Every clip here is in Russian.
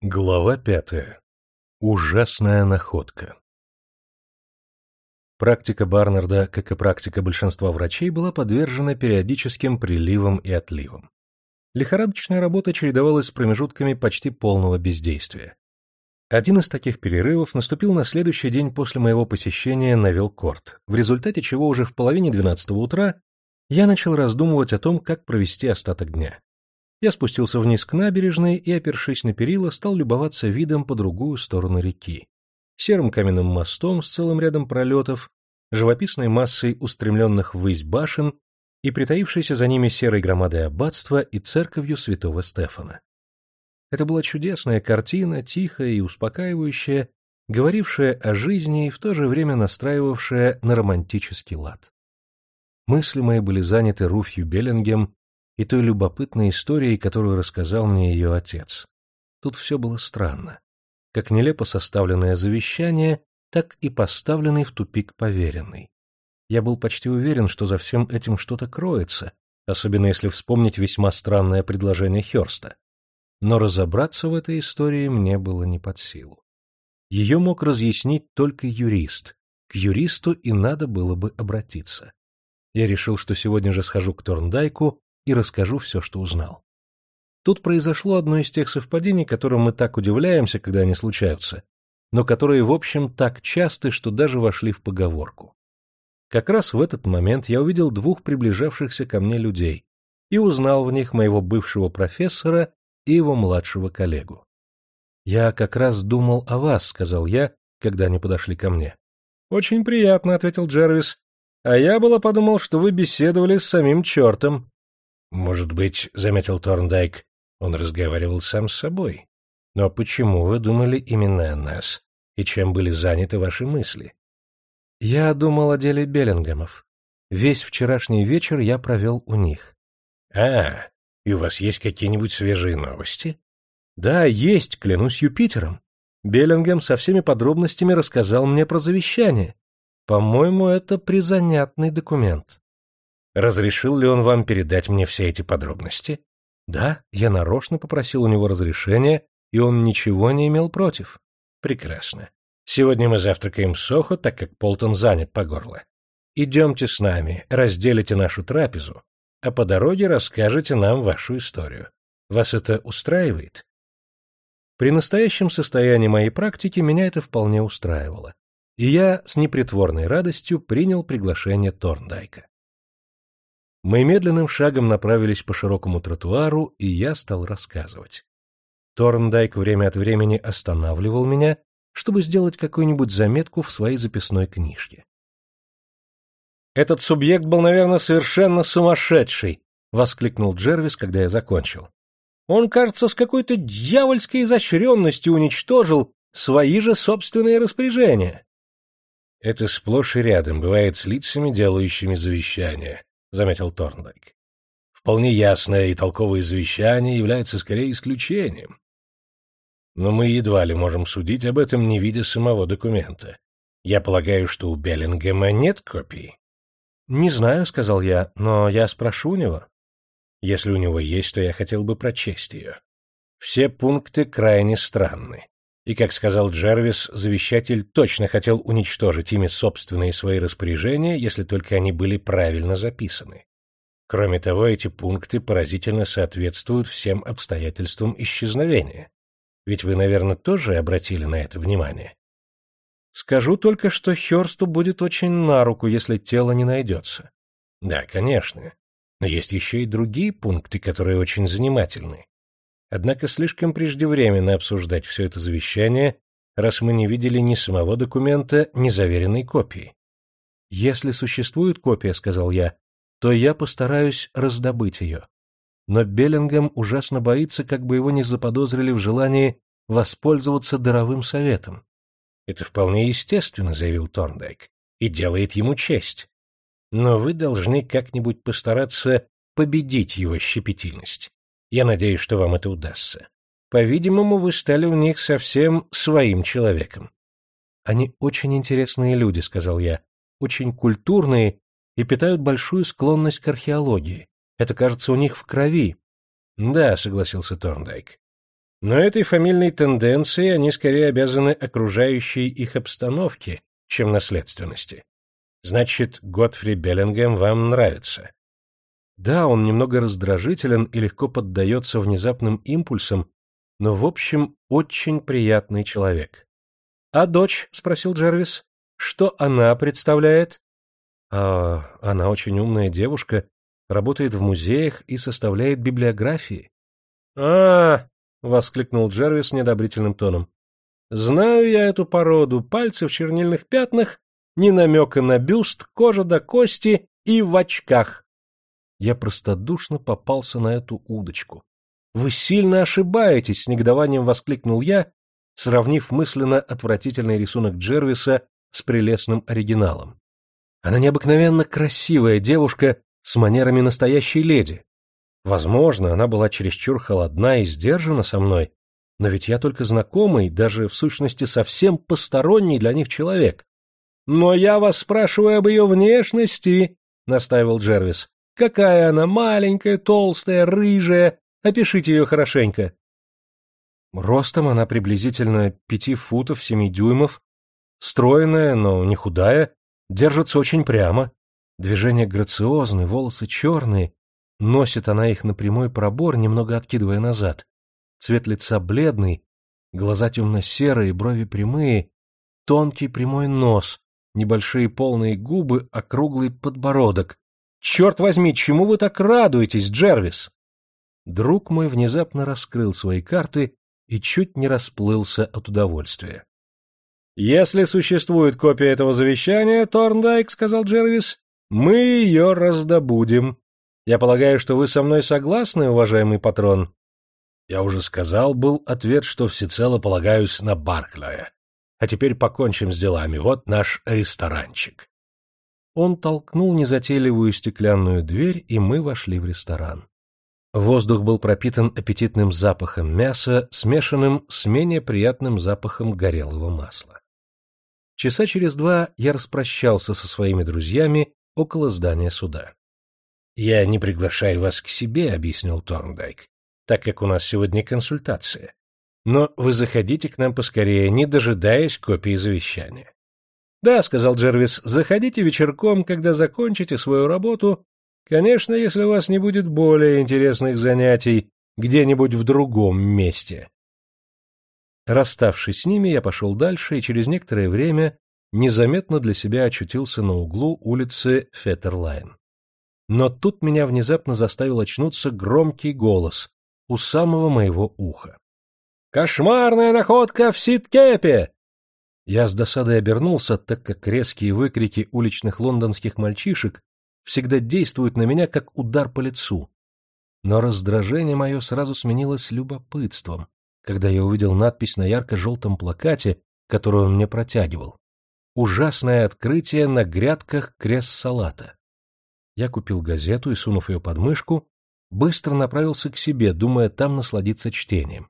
Глава пятая. Ужасная находка. Практика Барнарда, как и практика большинства врачей, была подвержена периодическим приливам и отливам. Лихорадочная работа чередовалась с промежутками почти полного бездействия. Один из таких перерывов наступил на следующий день после моего посещения на Вилкорт, в результате чего уже в половине двенадцатого утра я начал раздумывать о том, как провести остаток дня. Я спустился вниз к набережной и, опершись на перила, стал любоваться видом по другую сторону реки. Серым каменным мостом с целым рядом пролетов, живописной массой устремленных ввысь башен и притаившейся за ними серой громадой аббатства и церковью святого Стефана. Это была чудесная картина, тихая и успокаивающая, говорившая о жизни и в то же время настраивавшая на романтический лад. Мысли мои были заняты Руфью Беллингем и той любопытной историей, которую рассказал мне ее отец. Тут все было странно. Как нелепо составленное завещание, так и поставленный в тупик поверенный. Я был почти уверен, что за всем этим что-то кроется, особенно если вспомнить весьма странное предложение Хёрста. Но разобраться в этой истории мне было не под силу. Ее мог разъяснить только юрист. К юристу и надо было бы обратиться. Я решил, что сегодня же схожу к Торндайку и расскажу все, что узнал. Тут произошло одно из тех совпадений, которым мы так удивляемся, когда они случаются, но которые, в общем, так часты, что даже вошли в поговорку. Как раз в этот момент я увидел двух приближавшихся ко мне людей и узнал в них моего бывшего профессора и его младшего коллегу. «Я как раз думал о вас», — сказал я, когда они подошли ко мне. «Очень приятно», — ответил Джервис. «А я было подумал, что вы беседовали с самим чертом». Может быть, — заметил Торндайк, — он разговаривал сам с собой. Но почему вы думали именно о нас? И чем были заняты ваши мысли? Я думал о деле Беллингемов. Весь вчерашний вечер я провел у них. А, и у вас есть какие-нибудь свежие новости? Да, есть, клянусь Юпитером. Беллингем со всеми подробностями рассказал мне про завещание. По-моему, это призанятный документ. Разрешил ли он вам передать мне все эти подробности? Да, я нарочно попросил у него разрешения, и он ничего не имел против. Прекрасно. Сегодня мы завтракаем в Сохо, так как Полтон занят по горло. Идемте с нами, разделите нашу трапезу, а по дороге расскажете нам вашу историю. Вас это устраивает? При настоящем состоянии моей практики меня это вполне устраивало, и я с непритворной радостью принял приглашение Торндайка. Мы медленным шагом направились по широкому тротуару, и я стал рассказывать. Торндайк время от времени останавливал меня, чтобы сделать какую-нибудь заметку в своей записной книжке. «Этот субъект был, наверное, совершенно сумасшедший!» — воскликнул Джервис, когда я закончил. «Он, кажется, с какой-то дьявольской изощренностью уничтожил свои же собственные распоряжения». «Это сплошь и рядом бывает с лицами, делающими завещания», — заметил Торндайк. Вполне ясное и толковое завещание является скорее исключением. Но мы едва ли можем судить об этом, не видя самого документа. Я полагаю, что у Беллингема нет копий. — Не знаю, — сказал я, — но я спрошу у него. Если у него есть, то я хотел бы прочесть ее. Все пункты крайне странны. И, как сказал Джервис, завещатель точно хотел уничтожить ими собственные свои распоряжения, если только они были правильно записаны. Кроме того, эти пункты поразительно соответствуют всем обстоятельствам исчезновения. Ведь вы, наверное, тоже обратили на это внимание? Скажу только, что Хёрсту будет очень на руку, если тело не найдется. Да, конечно. Но есть еще и другие пункты, которые очень занимательны. Однако слишком преждевременно обсуждать все это завещание, раз мы не видели ни самого документа, ни заверенной копии. «Если существует копия, — сказал я, — то я постараюсь раздобыть ее. Но Беллингем ужасно боится, как бы его не заподозрили в желании воспользоваться даровым советом. — Это вполне естественно, — заявил Торндайк, — и делает ему честь. Но вы должны как-нибудь постараться победить его щепетильность. Я надеюсь, что вам это удастся. По-видимому, вы стали у них совсем своим человеком. — Они очень интересные люди, — сказал я, — очень культурные и питают большую склонность к археологии. Это, кажется, у них в крови. — Да, — согласился Торндайк. Но этой фамильной тенденции они скорее обязаны окружающей их обстановке, чем наследственности. Значит, Готфри Беллингем вам нравится. Да, он немного раздражителен и легко поддается внезапным импульсам, но, в общем, очень приятный человек. — А дочь? — спросил Джервис. — Что она представляет? — А она очень умная девушка, работает в музеях и составляет библиографии. — А, — воскликнул Джервис недобрительным тоном. — Знаю я эту породу, пальцы в чернильных пятнах, ни намека на бюст, кожа до кости и в очках. Я простодушно попался на эту удочку. — Вы сильно ошибаетесь! — с негодованием воскликнул я, сравнив мысленно отвратительный рисунок Джервиса с прелестным оригиналом. Она необыкновенно красивая девушка с манерами настоящей леди. Возможно, она была чересчур холодна и сдержана со мной, но ведь я только знакомый, даже в сущности совсем посторонний для них человек. — Но я вас спрашиваю об ее внешности, — настаивал Джервис. — Какая она маленькая, толстая, рыжая. Опишите ее хорошенько. Ростом она приблизительно пяти футов семи дюймов, стройная, но не худая, держится очень прямо. Движения грациозны, волосы черные, носит она их на прямой пробор, немного откидывая назад. Цвет лица бледный, глаза темно-серые, брови прямые, тонкий прямой нос, небольшие полные губы, округлый подбородок. Черт возьми, чему вы так радуетесь, Джервис? Друг мой внезапно раскрыл свои карты и чуть не расплылся от удовольствия. — Если существует копия этого завещания, Торндайк, — сказал Джервис, — мы ее раздобудем. Я полагаю, что вы со мной согласны, уважаемый патрон? Я уже сказал, был ответ, что всецело полагаюсь на Барклая. А теперь покончим с делами. Вот наш ресторанчик. Он толкнул незатейливую стеклянную дверь, и мы вошли в ресторан. Воздух был пропитан аппетитным запахом мяса, смешанным с менее приятным запахом горелого масла. Часа через два я распрощался со своими друзьями около здания суда. — Я не приглашаю вас к себе, — объяснил Торндайк, — так как у нас сегодня консультация. Но вы заходите к нам поскорее, не дожидаясь копии завещания. — Да, — сказал Джервис, — заходите вечерком, когда закончите свою работу Конечно, если у вас не будет более интересных занятий где-нибудь в другом месте. Расставшись с ними, я пошел дальше и через некоторое время незаметно для себя очутился на углу улицы Феттерлайн. Но тут меня внезапно заставил очнуться громкий голос у самого моего уха. «Кошмарная находка в Ситкепе!» Я с досадой обернулся, так как резкие выкрики уличных лондонских мальчишек всегда действуют на меня как удар по лицу. Но раздражение мое сразу сменилось любопытством, когда я увидел надпись на ярко-желтом плакате, которую он мне протягивал. «Ужасное открытие на грядках крест-салата». Я купил газету и, сунув ее под мышку, быстро направился к себе, думая там насладиться чтением.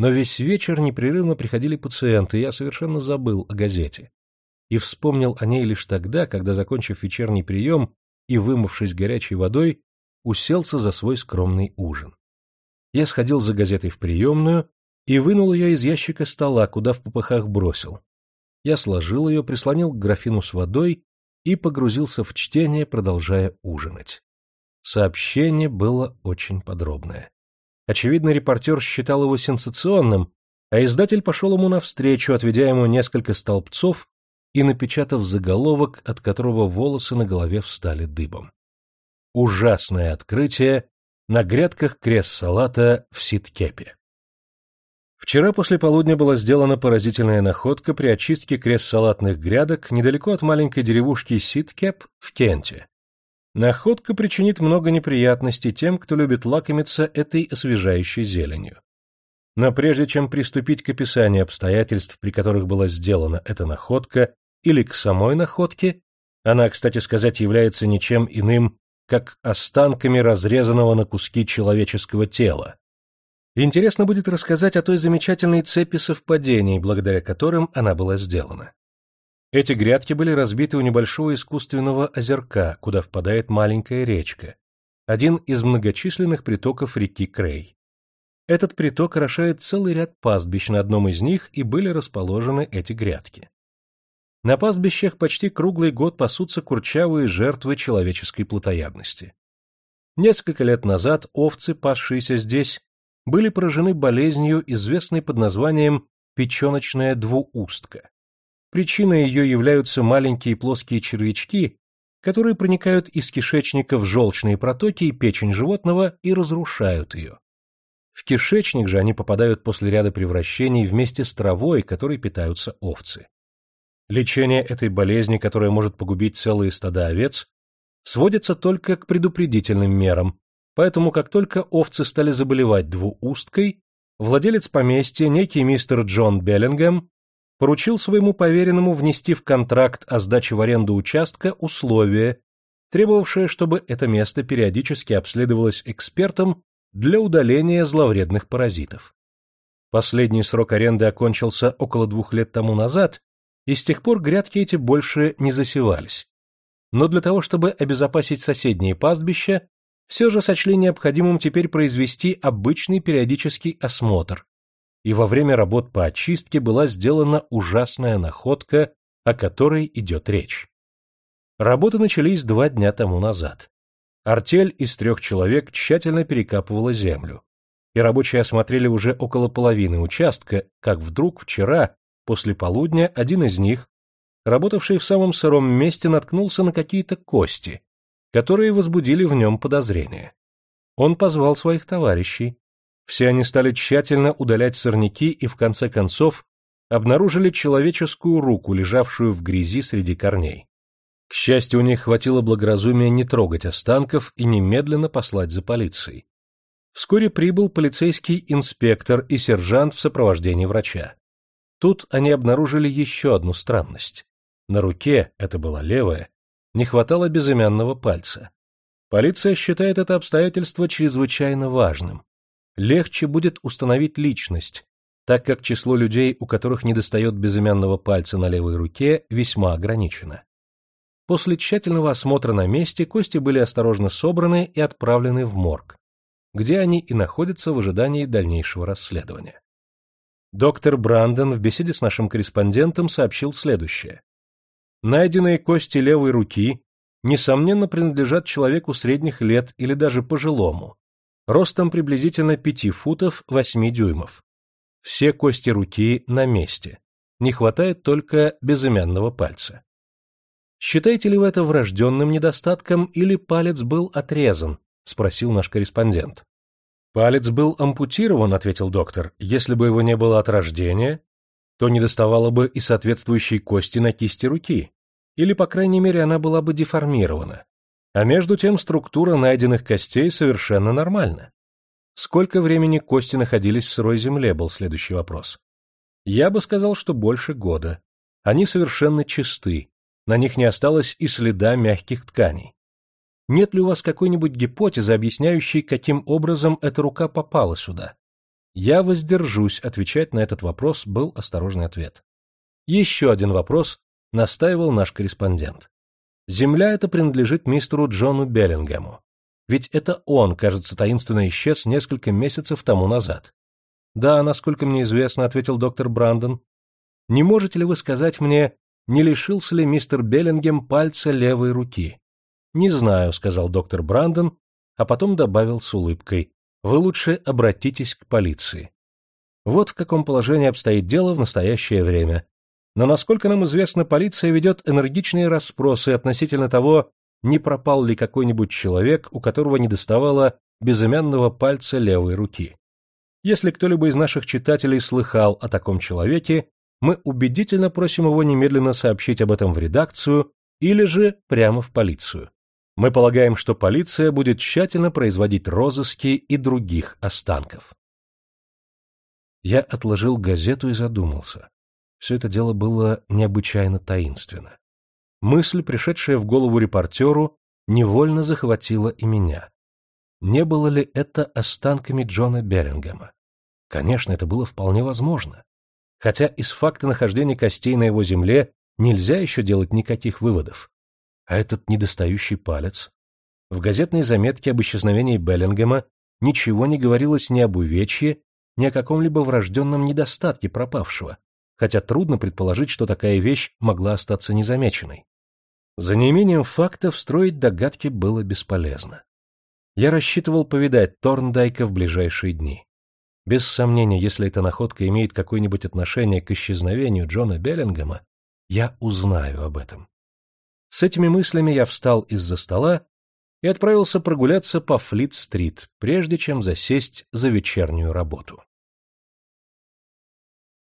Но весь вечер непрерывно приходили пациенты, и я совершенно забыл о газете. И вспомнил о ней лишь тогда, когда, закончив вечерний прием, и, вымывшись горячей водой, уселся за свой скромный ужин. Я сходил за газетой в приемную и вынул ее из ящика стола, куда в попыхах бросил. Я сложил ее, прислонил к графину с водой и погрузился в чтение, продолжая ужинать. Сообщение было очень подробное. Очевидно, репортер считал его сенсационным, а издатель пошел ему навстречу, отведя ему несколько столбцов и напечатав заголовок, от которого волосы на голове встали дыбом. Ужасное открытие на грядках крест-салата в Ситкепе. Вчера после полудня была сделана поразительная находка при очистке крест-салатных грядок недалеко от маленькой деревушки Ситкеп в Кенте. Находка причинит много неприятностей тем, кто любит лакомиться этой освежающей зеленью. Но прежде чем приступить к описанию обстоятельств, при которых была сделана эта находка, или к самой находке, она, кстати сказать, является ничем иным, как останками разрезанного на куски человеческого тела. Интересно будет рассказать о той замечательной цепи совпадений, благодаря которым она была сделана. Эти грядки были разбиты у небольшого искусственного озерка, куда впадает маленькая речка, один из многочисленных притоков реки Крей. Этот приток орошает целый ряд пастбищ, на одном из них и были расположены эти грядки. На пастбищах почти круглый год пасутся курчавые жертвы человеческой плотоядности. Несколько лет назад овцы, пасшиеся здесь, были поражены болезнью, известной под названием печеночная двуустка. Причиной ее являются маленькие плоские червячки, которые проникают из кишечника в желчные протоки и печень животного и разрушают ее. В кишечник же они попадают после ряда превращений вместе с травой, которой питаются овцы. Лечение этой болезни, которая может погубить целые стада овец, сводится только к предупредительным мерам, поэтому как только овцы стали заболевать двуусткой, владелец поместья, некий мистер Джон Беллингем, поручил своему поверенному внести в контракт о сдаче в аренду участка условие, требовавшее, чтобы это место периодически обследовалось экспертом для удаления зловредных паразитов. Последний срок аренды окончился около двух лет тому назад, и с тех пор грядки эти больше не засевались. Но для того, чтобы обезопасить соседние пастбища, все же сочли необходимым теперь произвести обычный периодический осмотр, и во время работ по очистке была сделана ужасная находка, о которой идет речь. Работы начались два дня тому назад. Артель из трех человек тщательно перекапывала землю, и рабочие осмотрели уже около половины участка, как вдруг вчера, после полудня, один из них, работавший в самом сыром месте, наткнулся на какие-то кости, которые возбудили в нем подозрения. Он позвал своих товарищей. Все они стали тщательно удалять сорняки и, в конце концов, обнаружили человеческую руку, лежавшую в грязи среди корней. К счастью, у них хватило благоразумия не трогать останков и немедленно послать за полицией. Вскоре прибыл полицейский инспектор и сержант в сопровождении врача. Тут они обнаружили еще одну странность. На руке, это была левая, не хватало безымянного пальца. Полиция считает это обстоятельство чрезвычайно важным. Легче будет установить личность, так как число людей, у которых недостает безымянного пальца на левой руке, весьма ограничено. После тщательного осмотра на месте кости были осторожно собраны и отправлены в морг, где они и находятся в ожидании дальнейшего расследования. Доктор Брандон в беседе с нашим корреспондентом сообщил следующее. Найденные кости левой руки, несомненно, принадлежат человеку средних лет или даже пожилому, ростом приблизительно 5 футов 8 дюймов. Все кости руки на месте. Не хватает только безымянного пальца. Считаете ли вы это врожденным недостатком или палец был отрезан? спросил наш корреспондент. Палец был ампутирован, ответил доктор. Если бы его не было от рождения, то недоставало бы и соответствующей кости на кисти руки, или, по крайней мере, она была бы деформирована. А между тем структура найденных костей совершенно нормальна. Сколько времени кости находились в сырой земле, был следующий вопрос. Я бы сказал, что больше года. Они совершенно чисты, на них не осталось и следа мягких тканей. Нет ли у вас какой-нибудь гипотезы, объясняющей, каким образом эта рука попала сюда? Я воздержусь отвечать на этот вопрос, был осторожный ответ. Еще один вопрос настаивал наш корреспондент. Земля эта принадлежит мистеру Джону Беллингему. Ведь это он, кажется, таинственно исчез несколько месяцев тому назад. Да, насколько мне известно, ответил доктор Брандон. Не можете ли вы сказать мне, не лишился ли мистер Беллингем пальца левой руки. «Не знаю», — сказал доктор Брандон, а потом добавил с улыбкой, «Вы лучше обратитесь к полиции». Вот в каком положении обстоит дело в настоящее время. Но, насколько нам известно, полиция ведет энергичные расспросы относительно того, не пропал ли какой-нибудь человек, у которого недоставало безымянного пальца левой руки. Если кто-либо из наших читателей слыхал о таком человеке, мы убедительно просим его немедленно сообщить об этом в редакцию или же прямо в полицию. Мы полагаем, что полиция будет тщательно производить розыски и других останков. Я отложил газету и задумался. Все это дело было необычайно таинственно. Мысль, пришедшая в голову репортеру, невольно захватила и меня. Не было ли это останками Джона Берингема? Конечно, это было вполне возможно хотя из факта нахождения костей на его земле нельзя еще делать никаких выводов. А этот недостающий палец? В газетной заметке об исчезновении Беллингема ничего не говорилось ни об увечье, ни о каком-либо врожденном недостатке пропавшего, хотя трудно предположить, что такая вещь могла остаться незамеченной. За неимением фактов строить догадки было бесполезно. Я рассчитывал повидать Торндайка в ближайшие дни. Без сомнения, если эта находка имеет какое-нибудь отношение к исчезновению Джона Беллингема, я узнаю об этом. С этими мыслями я встал из-за стола и отправился прогуляться по Флит-стрит, прежде чем засесть за вечернюю работу.